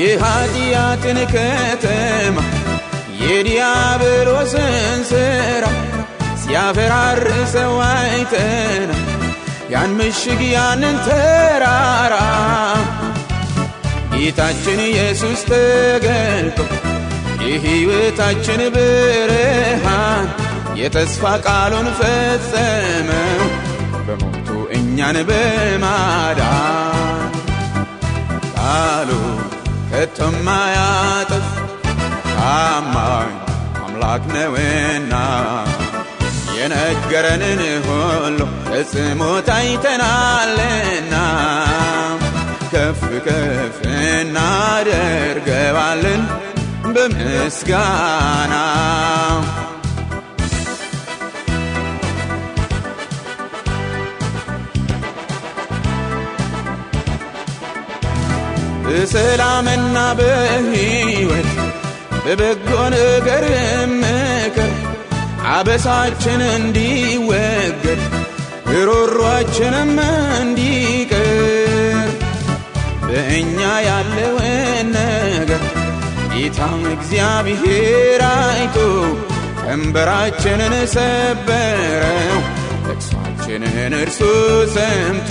የኃጢአትን ከተማ የዲያብሎስን ሥራ ሲያፈራርሰው አይተና ያን ምሽግ ያንን ተራራ ጌታችን ኢየሱስ ተገልጦ የሕይወታችን ብርሃን የተስፋ ቃሉን ፈጸመው በሞቱ እኛን በማዳን ከቶም አያጥፍ ታማኝ አምላክ ነውና የነገረንን ሁሉ ፈጽሞ ታይተናልና ከፍ ከፍ እናደርገዋለን በምስጋና በሰላምና በሕይወት በበጎ ነገር ምክር አበሳችን እንዲወገድ ሮሯችንም እንዲቅር በእኛ ያለውን ነገር ጌታ እግዚአብሔር አይቶ ቀንበራችንን ሰበረው ለቅሷችንን እርሱ ሰምቶ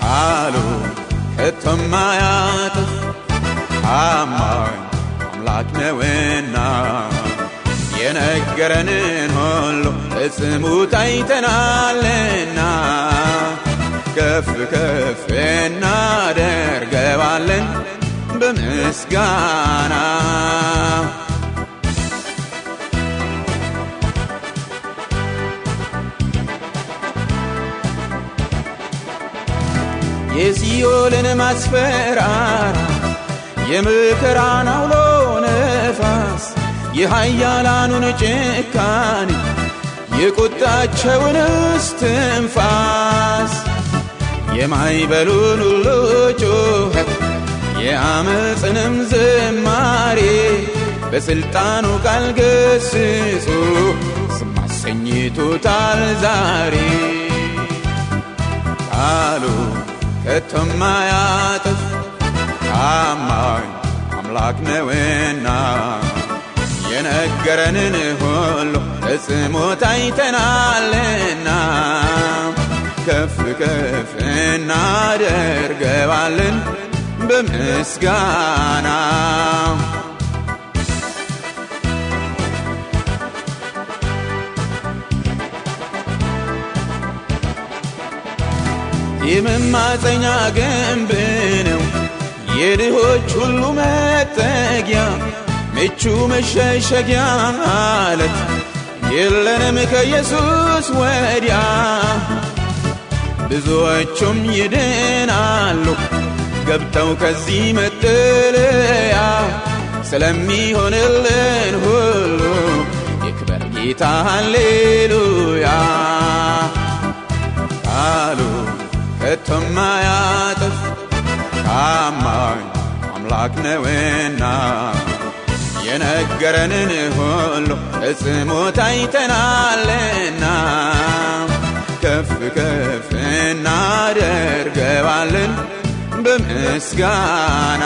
ቃሉ አያጥፍ ታማኝ አምላክ ነውና የነገረንን ሁሉ ፈጽሞ ታይተናልና ከፍ ከፍ እናደርገዋለን በምስጋና የሲኦልን ማስፈራራ የመከራን አውሎ ነፋስ የኃያላኑን ጭካኔ የቁጣቸውን እስትንፋስ የማይበሉን ሁሉ ጩኸት የአመፅንም ዝማሬ በሥልጣኑ ቃል ገስጾ ስም ዛሬ ከቶም አያጥፍ ታማኝ አምላክ ነውና የነገረንን ሁሉ ፈጽሞ ታይተናልና ከፍ ከፍ እናደርገዋለን በምስጋና የመማፀኛ ግንብ ነው። የድሆች ሁሉ መጠጊያ ምቹ መሸሸጊያ አለት የለንም ከኢየሱስ ወዲያ። ብዙዎቹም ይድናሉ ገብተው ከዚህ መጠለያ ስለሚሆንልን ሁሉ ይክበር ጌታ ሃሌሉያ ከቶም አያጥፍ ታማኝ አምላክ ነውና የነገረንን ሁሉ ፈጽሞ ታይተናልና ከፍ ከፍ እናደርገዋለን በምስጋና